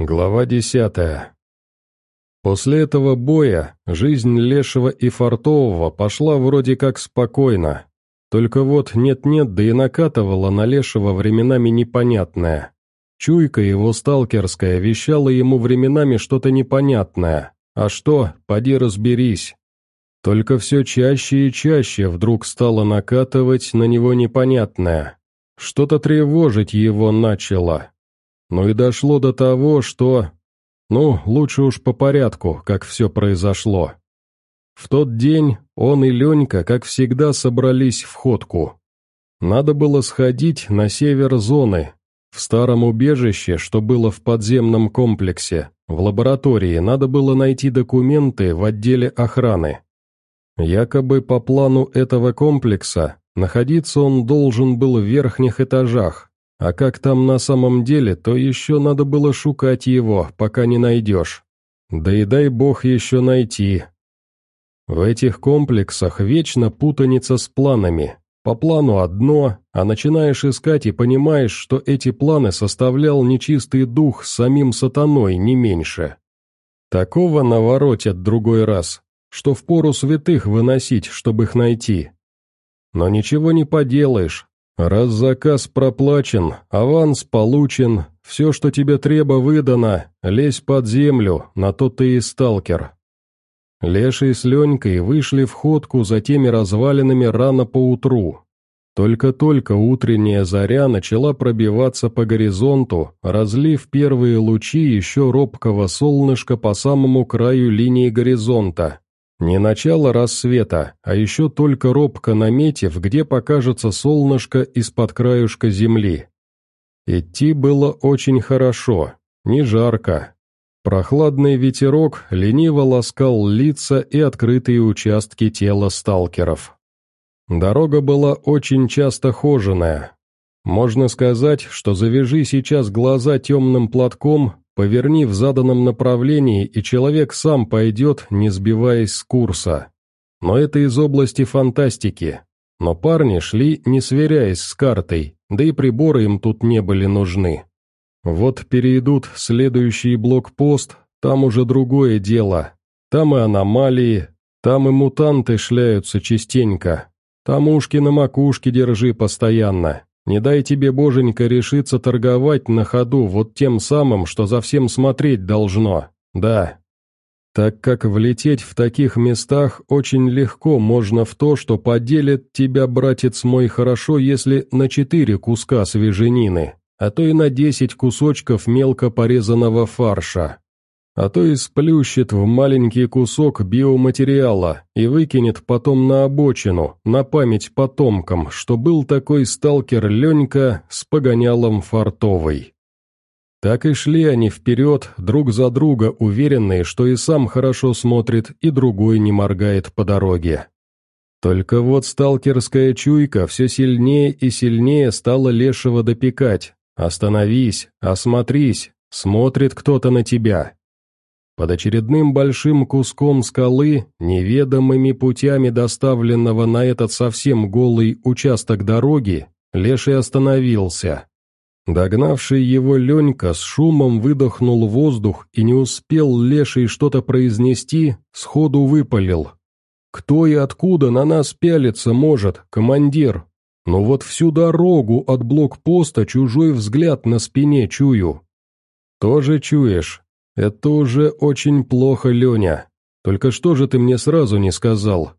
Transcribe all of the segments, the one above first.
Глава десятая. После этого боя жизнь Лешего и Фартового пошла вроде как спокойно. Только вот нет-нет, да и накатывала на Лешего временами непонятное. Чуйка его сталкерская вещала ему временами что-то непонятное. А что, поди разберись. Только все чаще и чаще вдруг стало накатывать на него непонятное. Что-то тревожить его начало, но и дошло до того, что... Ну, лучше уж по порядку, как все произошло. В тот день он и Ленька, как всегда, собрались в ходку. Надо было сходить на север зоны, в старом убежище, что было в подземном комплексе, в лаборатории надо было найти документы в отделе охраны. Якобы по плану этого комплекса находиться он должен был в верхних этажах, а как там на самом деле, то еще надо было шукать его, пока не найдешь. Да и дай бог еще найти. В этих комплексах вечно путаница с планами. По плану одно, а начинаешь искать и понимаешь, что эти планы составлял нечистый дух с самим сатаной, не меньше. Такого наворотят другой раз, что в пору святых выносить, чтобы их найти. Но ничего не поделаешь, «Раз заказ проплачен, аванс получен, все, что тебе треба, выдано, лезь под землю, на то ты и сталкер». Леший с Ленькой вышли в ходку за теми развалинами рано поутру. Только-только утренняя заря начала пробиваться по горизонту, разлив первые лучи еще робкого солнышка по самому краю линии горизонта. Не начало рассвета, а еще только робко наметив, где покажется солнышко из-под краюшка земли. Идти было очень хорошо, не жарко. Прохладный ветерок лениво ласкал лица и открытые участки тела сталкеров. Дорога была очень часто хоженая. Можно сказать, что завяжи сейчас глаза темным платком, Поверни в заданном направлении, и человек сам пойдет, не сбиваясь с курса. Но это из области фантастики. Но парни шли, не сверяясь с картой, да и приборы им тут не были нужны. Вот перейдут в следующий блокпост, там уже другое дело. Там и аномалии, там и мутанты шляются частенько. Там ушки на макушке держи постоянно. Не дай тебе, боженька, решиться торговать на ходу вот тем самым, что за всем смотреть должно. Да. Так как влететь в таких местах очень легко можно в то, что поделит тебя, братец мой, хорошо, если на четыре куска свеженины, а то и на десять кусочков мелко порезанного фарша а то и сплющит в маленький кусок биоматериала и выкинет потом на обочину, на память потомкам, что был такой сталкер Ленька с погонялом фартовой. Так и шли они вперед, друг за друга, уверенные, что и сам хорошо смотрит, и другой не моргает по дороге. Только вот сталкерская чуйка все сильнее и сильнее стала лешего допекать. «Остановись, осмотрись, смотрит кто-то на тебя, под очередным большим куском скалы, неведомыми путями доставленного на этот совсем голый участок дороги, Леший остановился. Догнавший его Ленька с шумом выдохнул воздух и не успел Леший что-то произнести, сходу выпалил. «Кто и откуда на нас пялиться может, командир? Но вот всю дорогу от блокпоста чужой взгляд на спине чую». «Тоже чуешь?» «Это уже очень плохо, Леня. Только что же ты мне сразу не сказал?»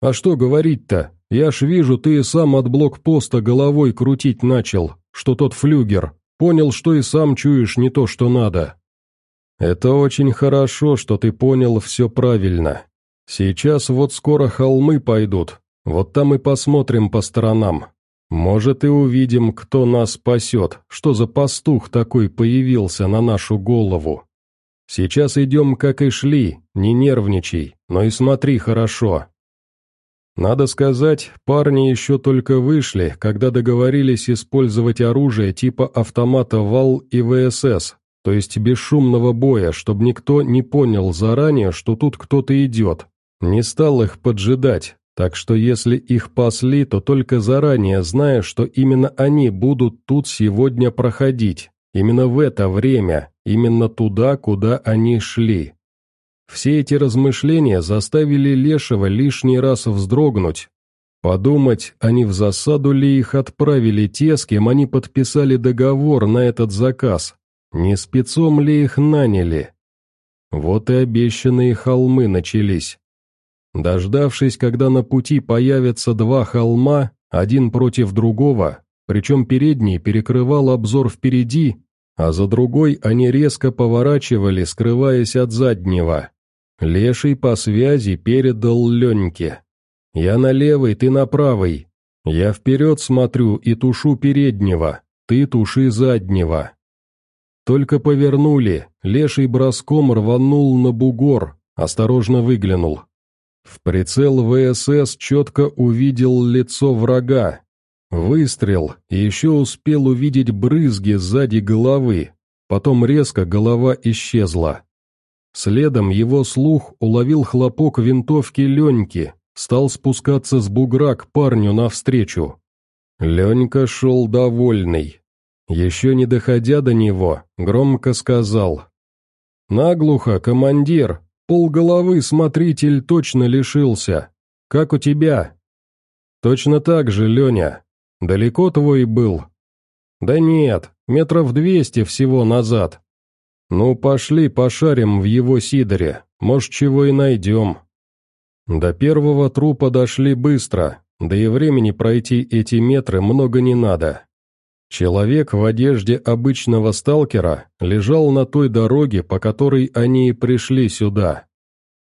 «А что говорить-то? Я ж вижу, ты и сам от блокпоста головой крутить начал, что тот флюгер. Понял, что и сам чуешь не то, что надо». «Это очень хорошо, что ты понял все правильно. Сейчас вот скоро холмы пойдут, вот там и посмотрим по сторонам. Может и увидим, кто нас спасет, что за пастух такой появился на нашу голову». Сейчас идем, как и шли, не нервничай, но и смотри хорошо». Надо сказать, парни еще только вышли, когда договорились использовать оружие типа автомата ВАЛ и ВСС, то есть бесшумного боя, чтобы никто не понял заранее, что тут кто-то идет. Не стал их поджидать, так что если их пасли, то только заранее зная, что именно они будут тут сегодня проходить. Именно в это время, именно туда, куда они шли. Все эти размышления заставили Лешего лишний раз вздрогнуть, Подумать, они в засаду ли их отправили те, с кем они подписали договор на этот заказ, не спецом ли их наняли. Вот и обещанные холмы начались. Дождавшись, когда на пути появятся два холма, один против другого, причем передний перекрывал обзор впереди, а за другой они резко поворачивали, скрываясь от заднего. Леший по связи передал Леньке. «Я на левый, ты на правый. Я вперед смотрю и тушу переднего, ты туши заднего». Только повернули, леший броском рванул на бугор, осторожно выглянул. В прицел ВСС четко увидел лицо врага, Выстрел, и еще успел увидеть брызги сзади головы, потом резко голова исчезла. Следом его слух уловил хлопок винтовки Леньки, стал спускаться с бугра к парню навстречу. Ленька шел довольный. Еще не доходя до него, громко сказал. «Наглухо, командир, полголовы смотритель точно лишился. Как у тебя?» «Точно так же, Леня. Далеко твой был? Да нет, метров двести всего назад. Ну, пошли пошарим в его сидоре, может, чего и найдем. До первого трупа дошли быстро, да и времени пройти эти метры много не надо. Человек в одежде обычного сталкера лежал на той дороге, по которой они и пришли сюда.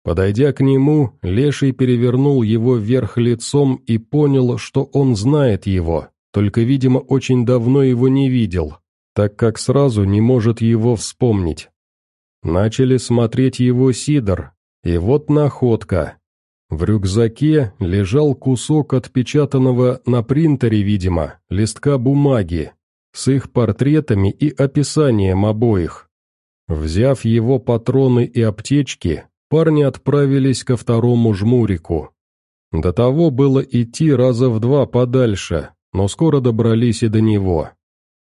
Подойдя к нему, Леший перевернул его вверх лицом и понял, что он знает его, только, видимо, очень давно его не видел, так как сразу не может его вспомнить. Начали смотреть его Сидор, и вот находка. В рюкзаке лежал кусок отпечатанного на принтере, видимо, листка бумаги, с их портретами и описанием обоих. Взяв его патроны и аптечки, парни отправились ко второму жмурику. До того было идти раза в два подальше, но скоро добрались и до него.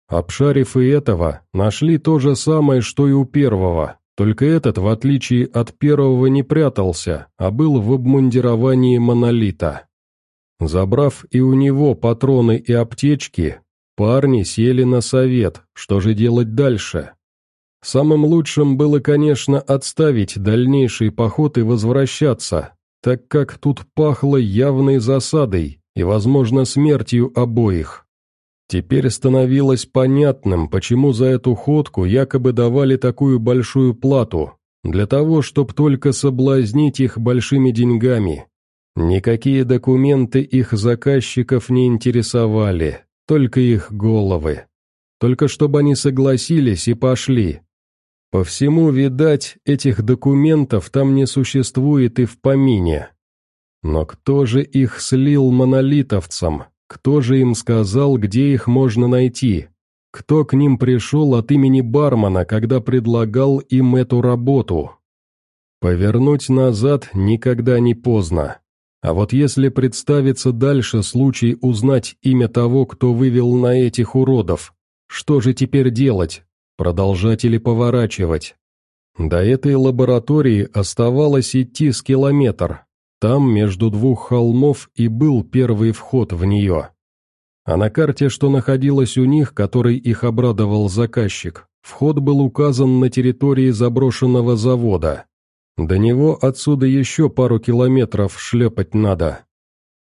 Обшарив и этого, нашли то же самое, что и у первого, только этот, в отличие от первого, не прятался, а был в обмундировании монолита. Забрав и у него патроны и аптечки, парни сели на совет, что же делать дальше. Самым лучшим было, конечно, отставить дальнейший поход и возвращаться, так как тут пахло явной засадой и, возможно, смертью обоих. Теперь становилось понятным, почему за эту ходку якобы давали такую большую плату, для того, чтобы только соблазнить их большими деньгами. Никакие документы их заказчиков не интересовали, только их головы. Только чтобы они согласились и пошли, по всему, видать, этих документов там не существует и в помине. Но кто же их слил монолитовцам? Кто же им сказал, где их можно найти? Кто к ним пришел от имени бармена, когда предлагал им эту работу? Повернуть назад никогда не поздно. А вот если представится дальше случай узнать имя того, кто вывел на этих уродов, что же теперь делать? Продолжать или поворачивать? До этой лаборатории оставалось идти с километр. Там, между двух холмов, и был первый вход в нее. А на карте, что находилась у них, который их обрадовал заказчик, вход был указан на территории заброшенного завода. До него отсюда еще пару километров шлепать надо.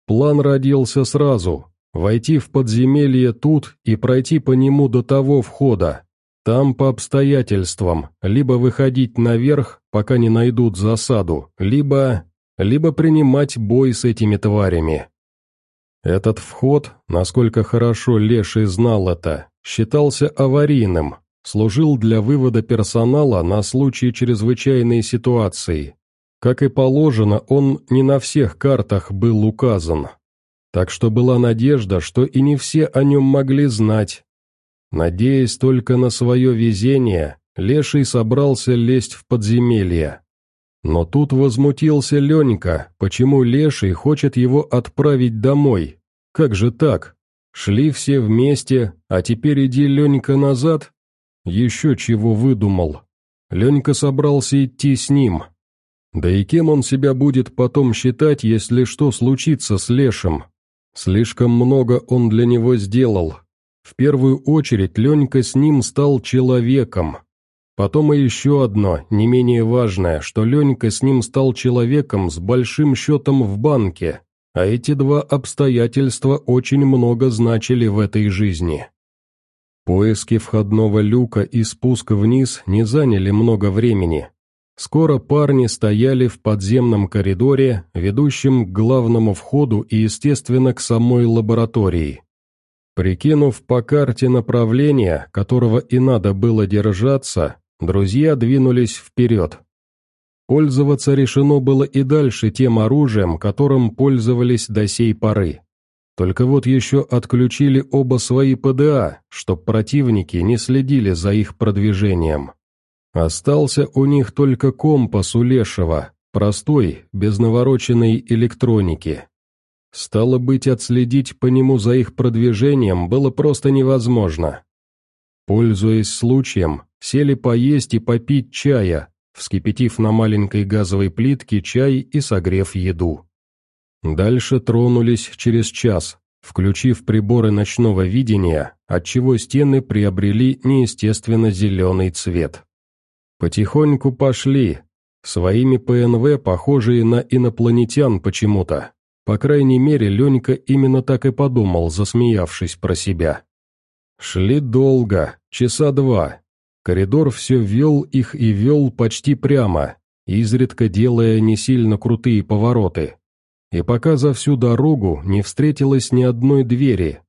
План родился сразу – войти в подземелье тут и пройти по нему до того входа, там по обстоятельствам, либо выходить наверх, пока не найдут засаду, либо... либо принимать бой с этими тварями. Этот вход, насколько хорошо Леший знал это, считался аварийным, служил для вывода персонала на случай чрезвычайной ситуации. Как и положено, он не на всех картах был указан. Так что была надежда, что и не все о нем могли знать, Надеясь только на свое везение, Леший собрался лезть в подземелье. Но тут возмутился Ленька, почему Леший хочет его отправить домой. Как же так? Шли все вместе, а теперь иди, Ленька, назад? Еще чего выдумал. Ленька собрался идти с ним. Да и кем он себя будет потом считать, если что случится с Лешим? Слишком много он для него сделал, в первую очередь Ленька с ним стал человеком. Потом и еще одно, не менее важное, что Ленька с ним стал человеком с большим счетом в банке, а эти два обстоятельства очень много значили в этой жизни. Поиски входного люка и спуск вниз не заняли много времени. Скоро парни стояли в подземном коридоре, ведущем к главному входу и, естественно, к самой лаборатории. Прикинув по карте направление, которого и надо было держаться, друзья двинулись вперед. Пользоваться решено было и дальше тем оружием, которым пользовались до сей поры. Только вот еще отключили оба свои ПДА, чтоб противники не следили за их продвижением. Остался у них только компас у Лешего, простой, без навороченной электроники. Стало быть, отследить по нему за их продвижением было просто невозможно. Пользуясь случаем, сели поесть и попить чая, вскипятив на маленькой газовой плитке чай и согрев еду. Дальше тронулись через час, включив приборы ночного видения, отчего стены приобрели неестественно зеленый цвет. Потихоньку пошли, своими ПНВ похожие на инопланетян почему-то, по крайней мере, Ленька именно так и подумал, засмеявшись про себя. Шли долго, часа два. Коридор все вел их и вел почти прямо, изредка делая не сильно крутые повороты. И пока за всю дорогу не встретилось ни одной двери.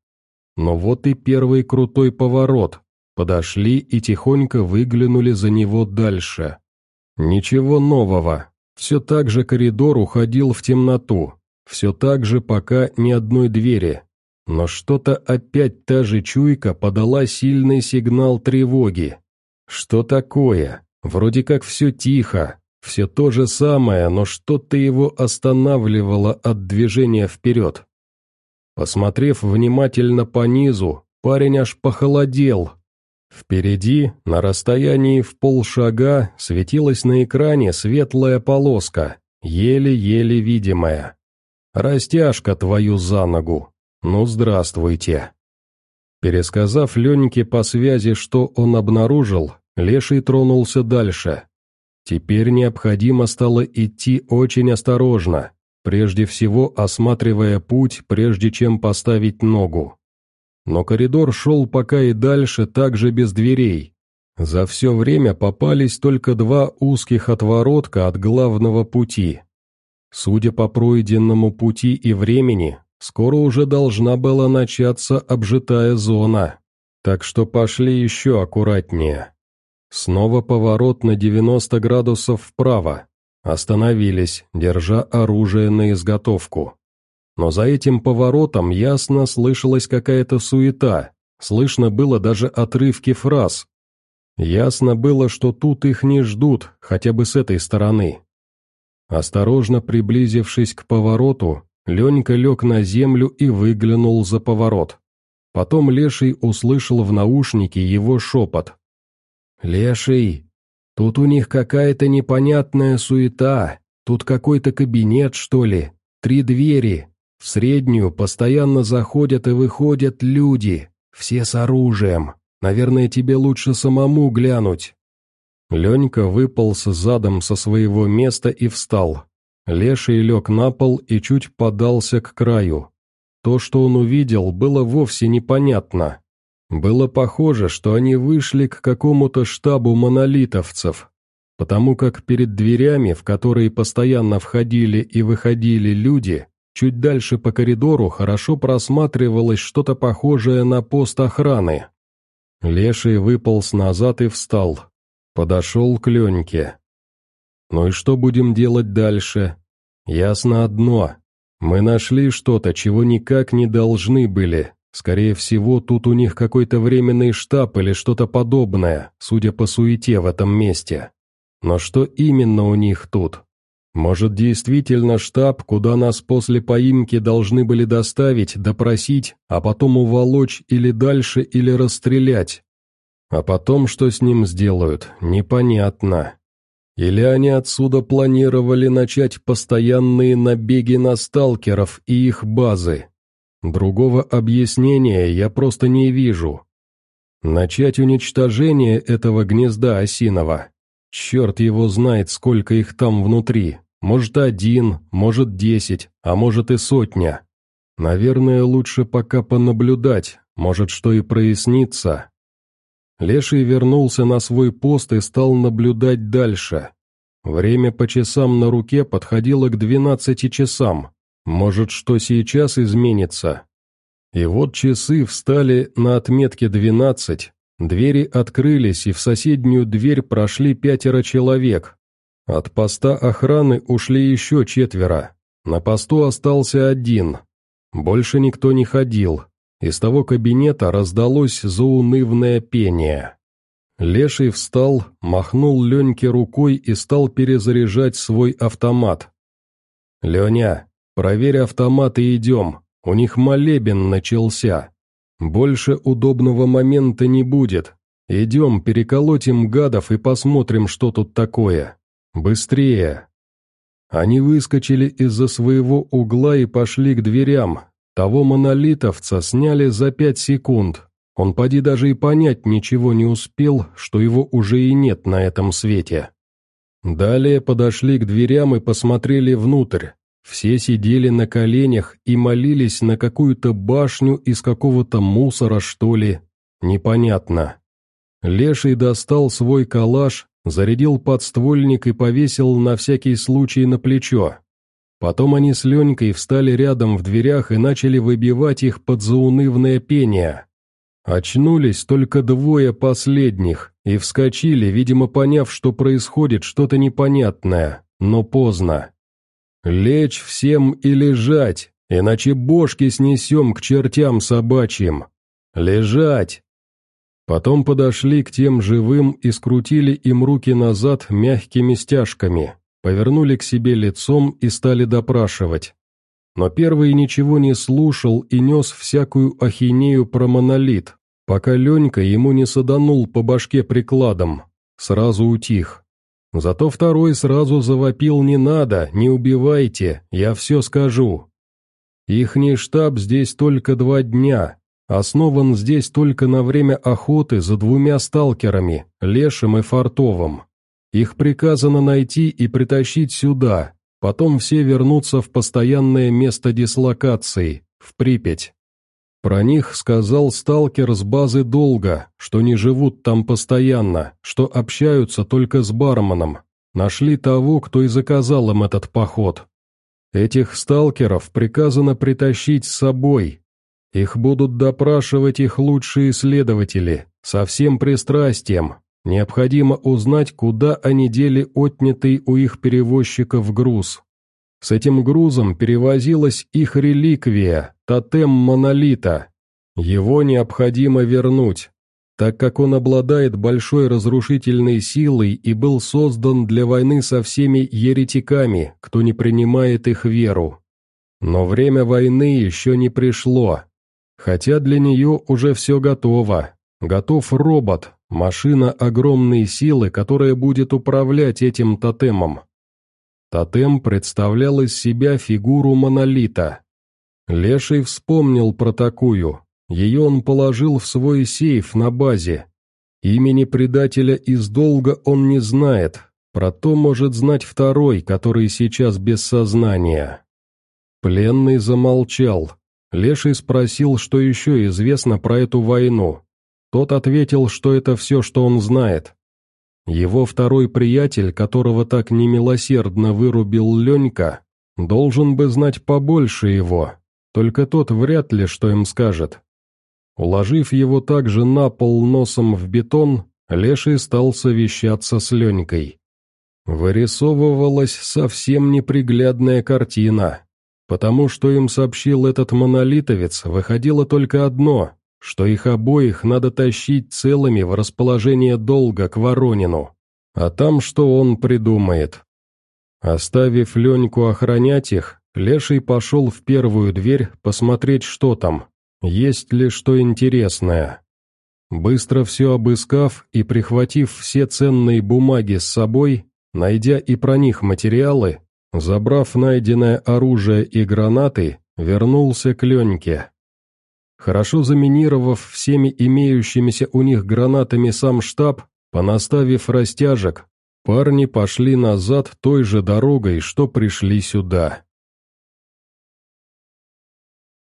Но вот и первый крутой поворот. Подошли и тихонько выглянули за него дальше. Ничего нового. Все так же коридор уходил в темноту, все так же пока ни одной двери. Но что-то опять та же чуйка подала сильный сигнал тревоги. Что такое? Вроде как все тихо, все то же самое, но что-то его останавливало от движения вперед. Посмотрев внимательно по низу, парень аж похолодел. Впереди, на расстоянии в полшага, светилась на экране светлая полоска, еле-еле видимая. Растяжка твою за ногу. Ну, здравствуйте. Пересказав Леньке по связи, что он обнаружил, Леший тронулся дальше. Теперь необходимо стало идти очень осторожно, прежде всего осматривая путь, прежде чем поставить ногу. Но коридор шел пока и дальше также без дверей. За все время попались только два узких отворотка от главного пути, Судя по пройденному пути и времени, скоро уже должна была начаться обжитая зона, так что пошли еще аккуратнее. Снова поворот на 90 градусов вправо. Остановились, держа оружие на изготовку. Но за этим поворотом ясно слышалась какая-то суета, слышно было даже отрывки фраз. Ясно было, что тут их не ждут, хотя бы с этой стороны. Осторожно приблизившись к повороту, Ленька лег на землю и выглянул за поворот. Потом Леший услышал в наушнике его шепот. «Леший, тут у них какая-то непонятная суета, тут какой-то кабинет, что ли, три двери, в среднюю постоянно заходят и выходят люди, все с оружием, наверное, тебе лучше самому глянуть». Ленька выполз задом со своего места и встал. Леший лег на пол и чуть подался к краю. То, что он увидел, было вовсе непонятно. Было похоже, что они вышли к какому-то штабу монолитовцев, потому как перед дверями, в которые постоянно входили и выходили люди, чуть дальше по коридору хорошо просматривалось что-то похожее на пост охраны. Леший выполз назад и встал. Подошел к Леньке. «Ну и что будем делать дальше? Ясно одно. Мы нашли что-то, чего никак не должны были. Скорее всего, тут у них какой-то временный штаб или что-то подобное, судя по суете в этом месте. Но что именно у них тут? Может, действительно штаб, куда нас после поимки должны были доставить, допросить, а потом уволочь или дальше, или расстрелять? А потом, что с ним сделают, непонятно. Или они отсюда планировали начать постоянные набеги на сталкеров и их базы? Другого объяснения я просто не вижу. Начать уничтожение этого гнезда осиного. Черт его знает, сколько их там внутри. Может, один, может, десять, а может и сотня. Наверное, лучше пока понаблюдать, может, что и прояснится. Леший вернулся на свой пост и стал наблюдать дальше. Время по часам на руке подходило к двенадцати часам. Может, что сейчас изменится? И вот часы встали на отметке двенадцать, двери открылись, и в соседнюю дверь прошли пятеро человек. От поста охраны ушли еще четверо. На посту остался один. Больше никто не ходил. Из того кабинета раздалось заунывное пение. Леший встал, махнул Леньке рукой и стал перезаряжать свой автомат. «Леня, проверь автомат и идем, у них молебен начался. Больше удобного момента не будет. Идем, переколотим гадов и посмотрим, что тут такое. Быстрее!» Они выскочили из-за своего угла и пошли к дверям, того монолитовца сняли за пять секунд. Он поди даже и понять ничего не успел, что его уже и нет на этом свете. Далее подошли к дверям и посмотрели внутрь. Все сидели на коленях и молились на какую-то башню из какого-то мусора, что ли. Непонятно. Леший достал свой калаш, зарядил подствольник и повесил на всякий случай на плечо. Потом они с Ленькой встали рядом в дверях и начали выбивать их под заунывное пение. Очнулись только двое последних и вскочили, видимо, поняв, что происходит что-то непонятное, но поздно. «Лечь всем и лежать, иначе бошки снесем к чертям собачьим. Лежать!» Потом подошли к тем живым и скрутили им руки назад мягкими стяжками повернули к себе лицом и стали допрашивать. Но первый ничего не слушал и нес всякую ахинею про монолит, пока Ленька ему не саданул по башке прикладом, сразу утих. Зато второй сразу завопил «Не надо, не убивайте, я все скажу». Ихний штаб здесь только два дня, основан здесь только на время охоты за двумя сталкерами, Лешим и Фартовым. Их приказано найти и притащить сюда, потом все вернутся в постоянное место дислокации, в Припять. Про них сказал сталкер с базы долго, что не живут там постоянно, что общаются только с барменом. Нашли того, кто и заказал им этот поход. Этих сталкеров приказано притащить с собой. Их будут допрашивать их лучшие следователи, со всем пристрастием, Необходимо узнать, куда они дели отнятый у их перевозчиков груз. С этим грузом перевозилась их реликвия, тотем монолита. Его необходимо вернуть, так как он обладает большой разрушительной силой и был создан для войны со всеми еретиками, кто не принимает их веру. Но время войны еще не пришло, хотя для нее уже все готово. Готов робот, Машина огромной силы, которая будет управлять этим тотемом. Тотем представлял из себя фигуру монолита. Леший вспомнил про такую. Ее он положил в свой сейф на базе. Имени предателя из долга он не знает, про то может знать второй, который сейчас без сознания. Пленный замолчал. Леший спросил, что еще известно про эту войну. Тот ответил, что это все, что он знает. Его второй приятель, которого так немилосердно вырубил Ленька, должен бы знать побольше его, только тот вряд ли что им скажет. Уложив его также на пол носом в бетон, Леший стал совещаться с Ленькой. Вырисовывалась совсем неприглядная картина, потому что им сообщил этот монолитовец, выходило только одно что их обоих надо тащить целыми в расположение долга к Воронину, а там что он придумает. Оставив Леньку охранять их, Леший пошел в первую дверь посмотреть, что там, есть ли что интересное. Быстро все обыскав и прихватив все ценные бумаги с собой, найдя и про них материалы, забрав найденное оружие и гранаты, вернулся к Леньке. Хорошо заминировав всеми имеющимися у них гранатами сам штаб, понаставив растяжек, парни пошли назад той же дорогой, что пришли сюда.